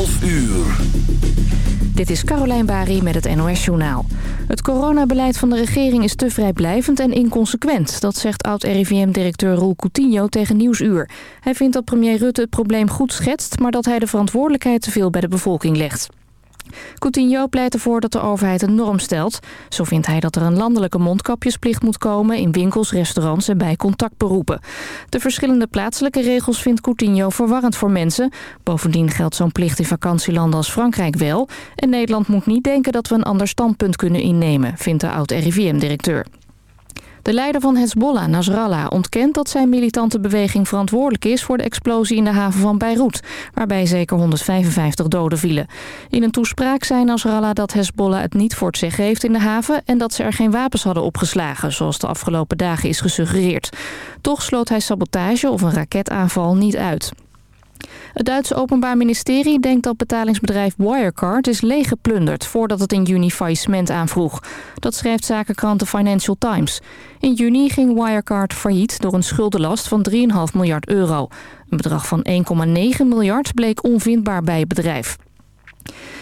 12 uur. Dit is Carolijn Bari met het NOS Journaal. Het coronabeleid van de regering is te vrijblijvend en inconsequent. Dat zegt oud-RIVM-directeur Roel Coutinho tegen Nieuwsuur. Hij vindt dat premier Rutte het probleem goed schetst... maar dat hij de verantwoordelijkheid te veel bij de bevolking legt. Coutinho pleit ervoor dat de overheid een norm stelt. Zo vindt hij dat er een landelijke mondkapjesplicht moet komen... in winkels, restaurants en bij contactberoepen. De verschillende plaatselijke regels vindt Coutinho verwarrend voor mensen. Bovendien geldt zo'n plicht in vakantielanden als Frankrijk wel. En Nederland moet niet denken dat we een ander standpunt kunnen innemen... vindt de oud-RIVM-directeur. De leider van Hezbollah, Nasrallah, ontkent dat zijn militante beweging verantwoordelijk is voor de explosie in de haven van Beirut, waarbij zeker 155 doden vielen. In een toespraak zei Nasrallah dat Hezbollah het niet voor het zeggen heeft in de haven en dat ze er geen wapens hadden opgeslagen, zoals de afgelopen dagen is gesuggereerd. Toch sloot hij sabotage of een raketaanval niet uit. Het Duitse Openbaar Ministerie denkt dat betalingsbedrijf Wirecard is leeggeplunderd voordat het in juni faillissement aanvroeg. Dat schrijft zakenkrant The Financial Times. In juni ging Wirecard failliet door een schuldenlast van 3,5 miljard euro. Een bedrag van 1,9 miljard bleek onvindbaar bij het bedrijf.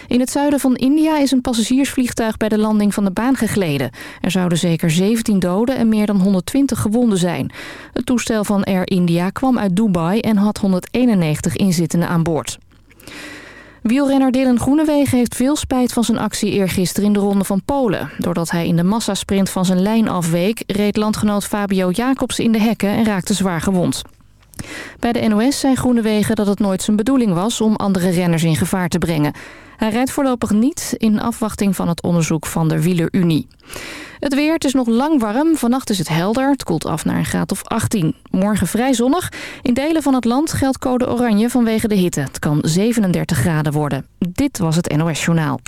In het zuiden van India is een passagiersvliegtuig bij de landing van de baan gegleden. Er zouden zeker 17 doden en meer dan 120 gewonden zijn. Het toestel van Air India kwam uit Dubai en had 191 inzittenden aan boord. Wielrenner Dylan Groenewegen heeft veel spijt van zijn actie eergisteren in de Ronde van Polen. Doordat hij in de massasprint van zijn lijn afweek... reed landgenoot Fabio Jacobs in de hekken en raakte zwaar gewond. Bij de NOS zei Groenewegen dat het nooit zijn bedoeling was om andere renners in gevaar te brengen. Hij rijdt voorlopig niet in afwachting van het onderzoek van de Wielerunie. Het weer, het is nog lang warm. Vannacht is het helder. Het koelt af naar een graad of 18. Morgen vrij zonnig. In delen van het land geldt code oranje vanwege de hitte. Het kan 37 graden worden. Dit was het NOS Journaal.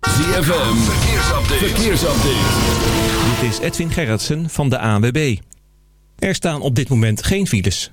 ZFM, verkeersupdate. verkeersupdate. Dit is Edwin Gerritsen van de ANWB. Er staan op dit moment geen files.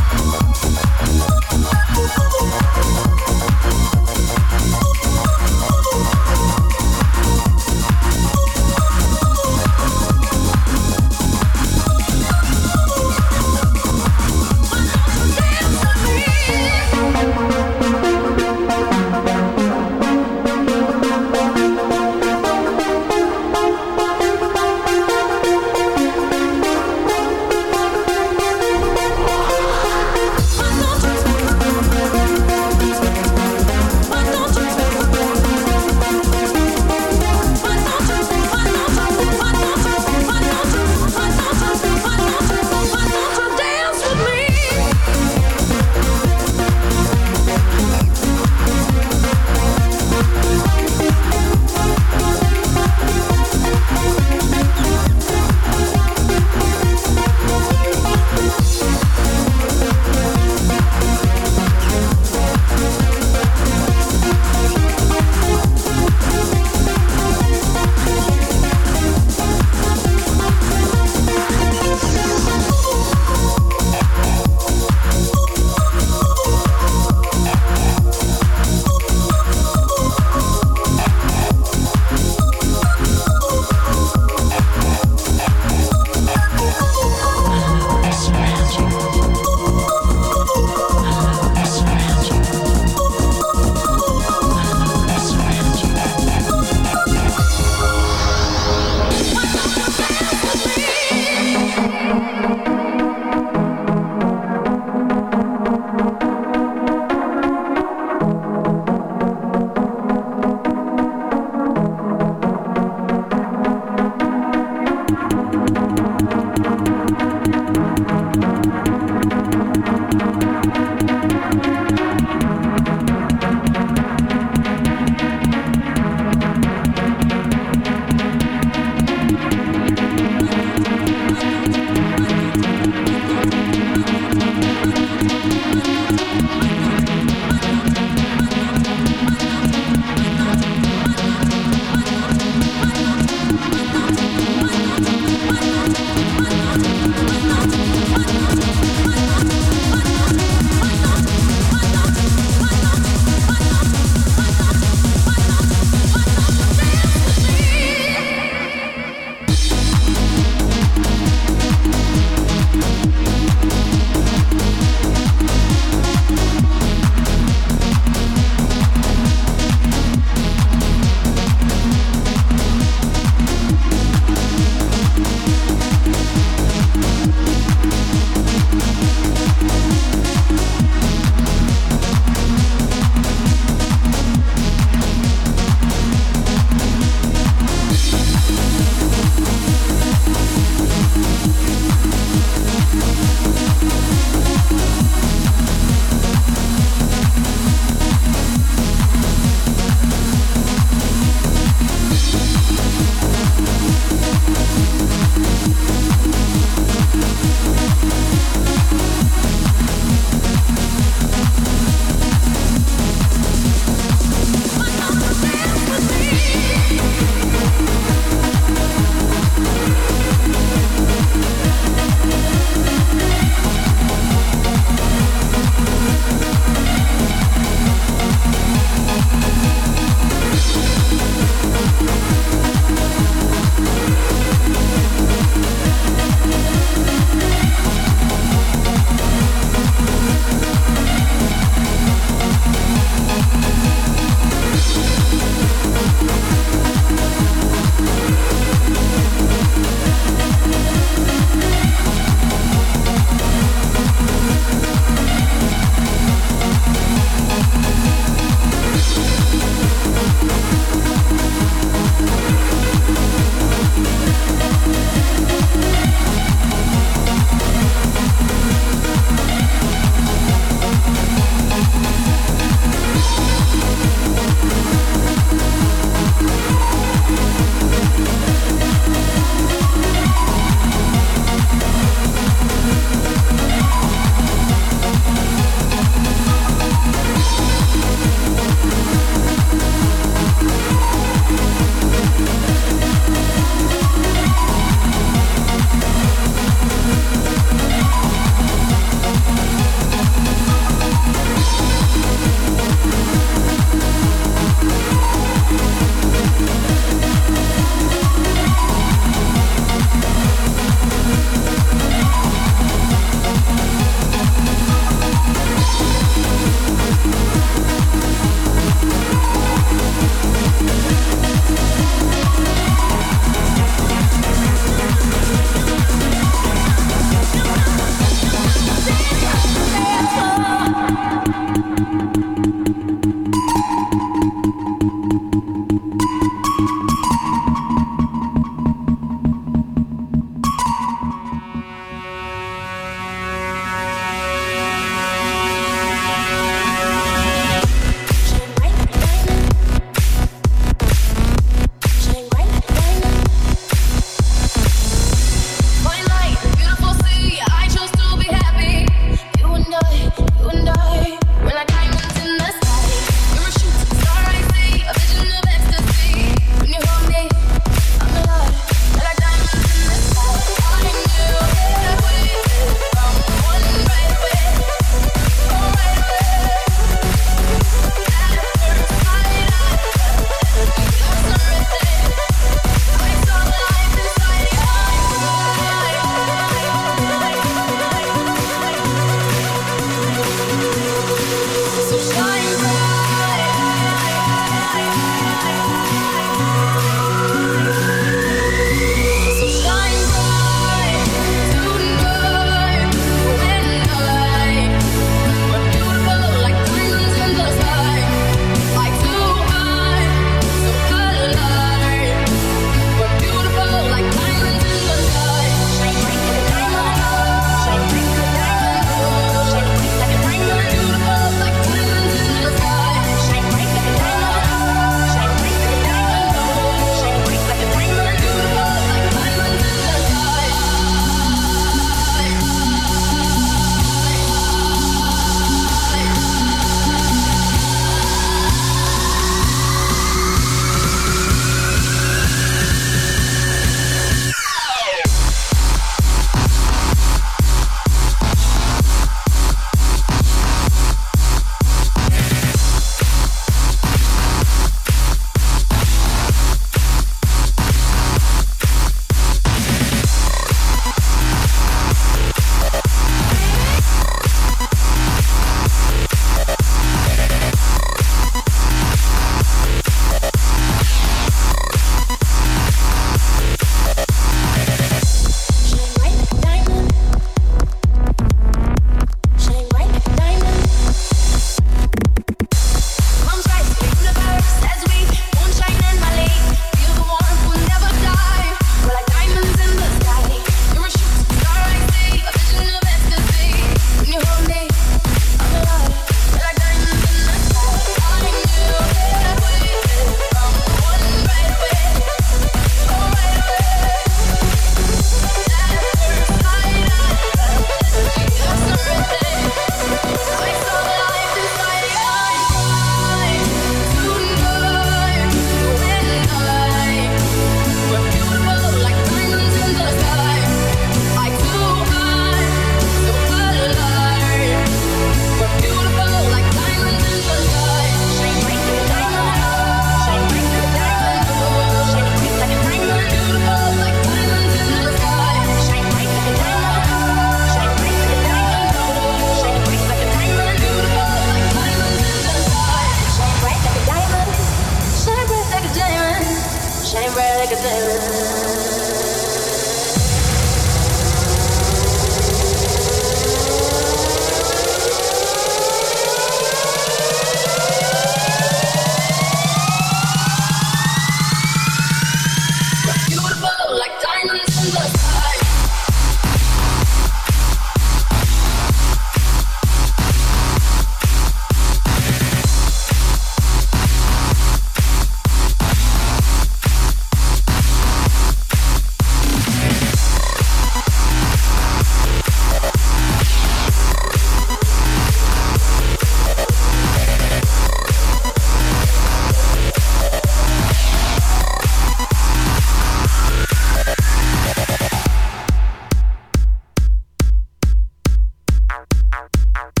out, out, out.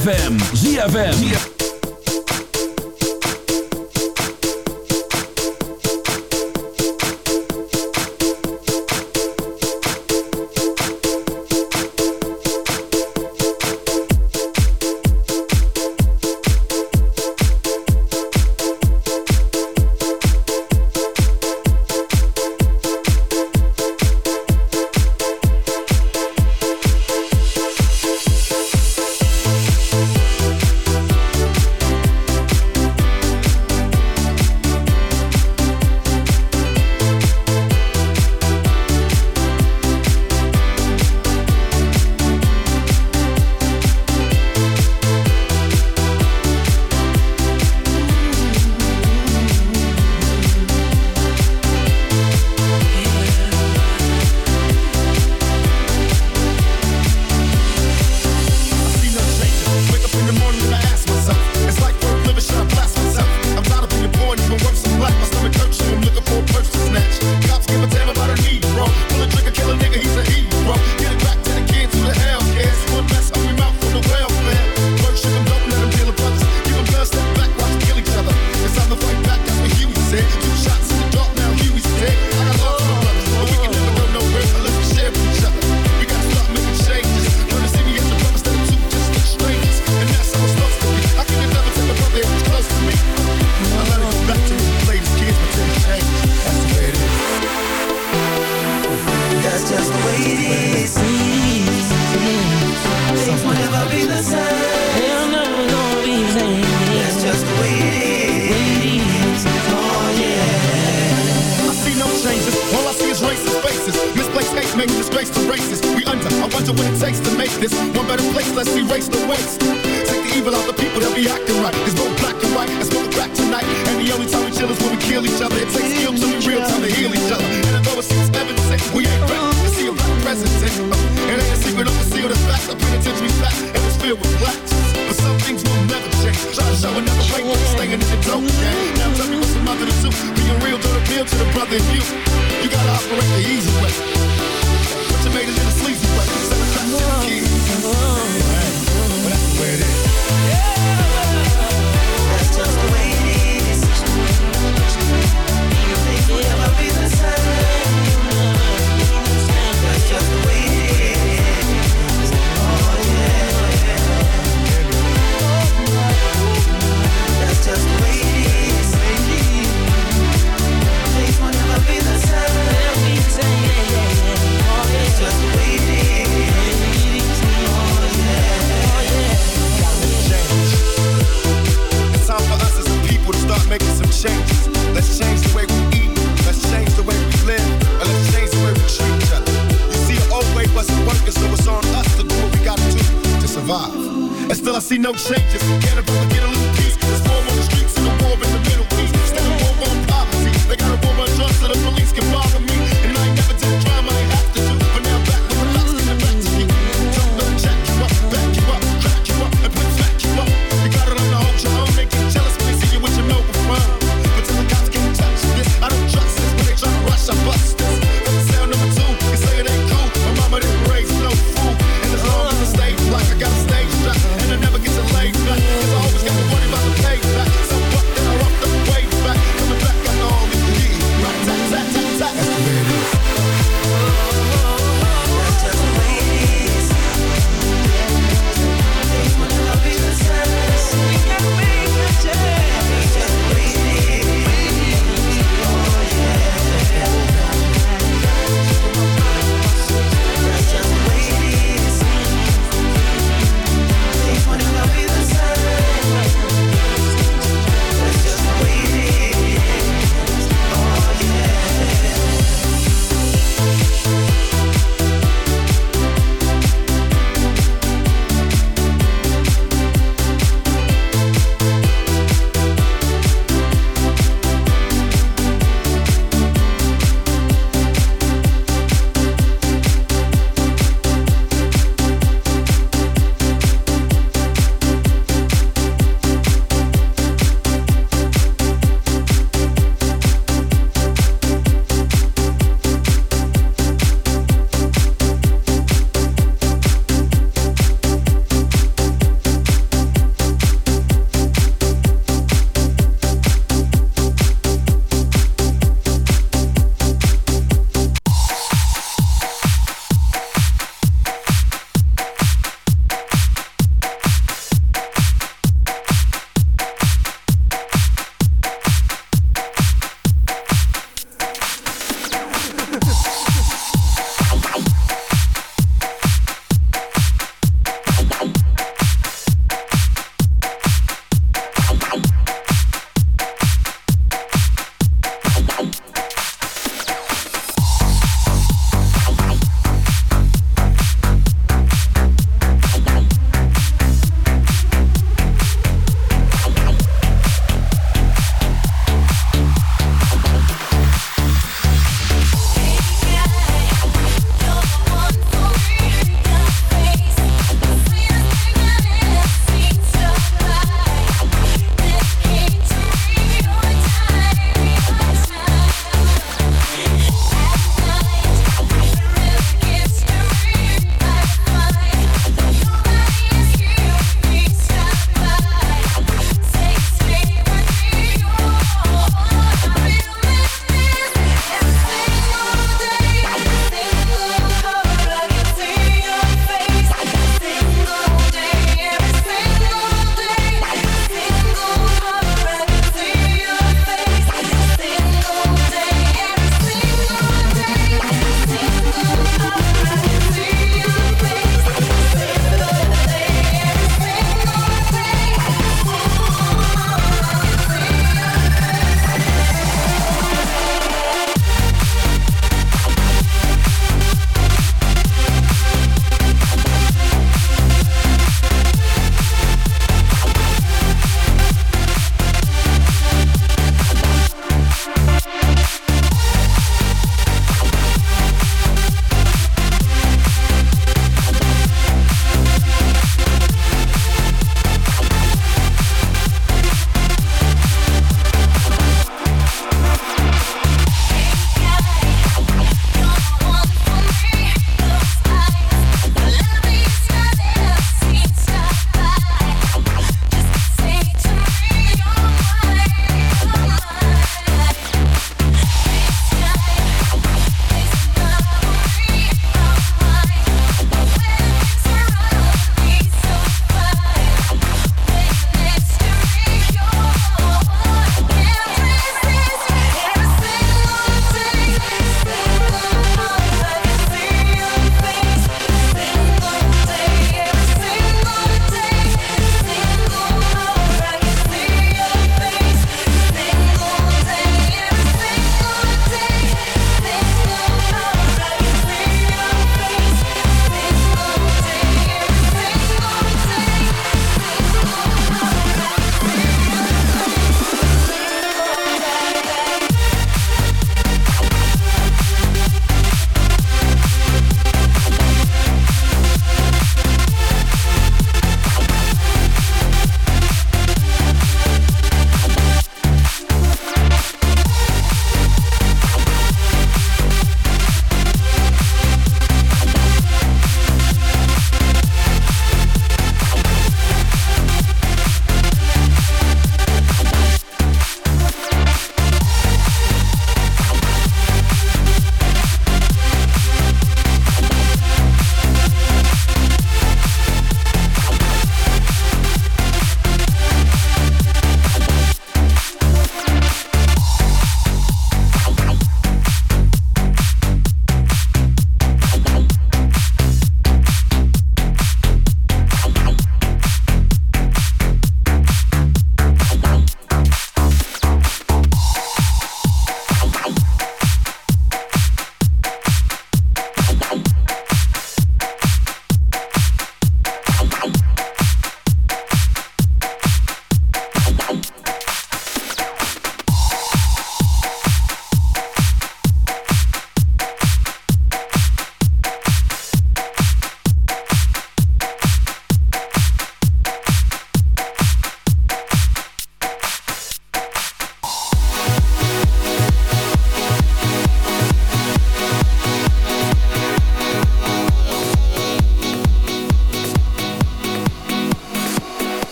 ZFM. ZFM.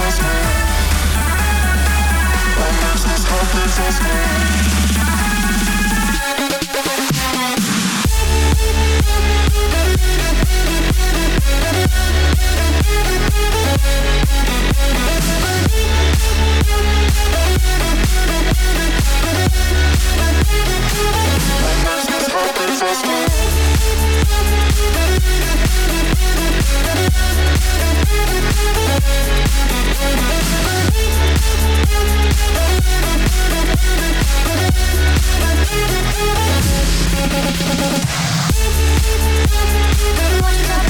Christmas. Watch out.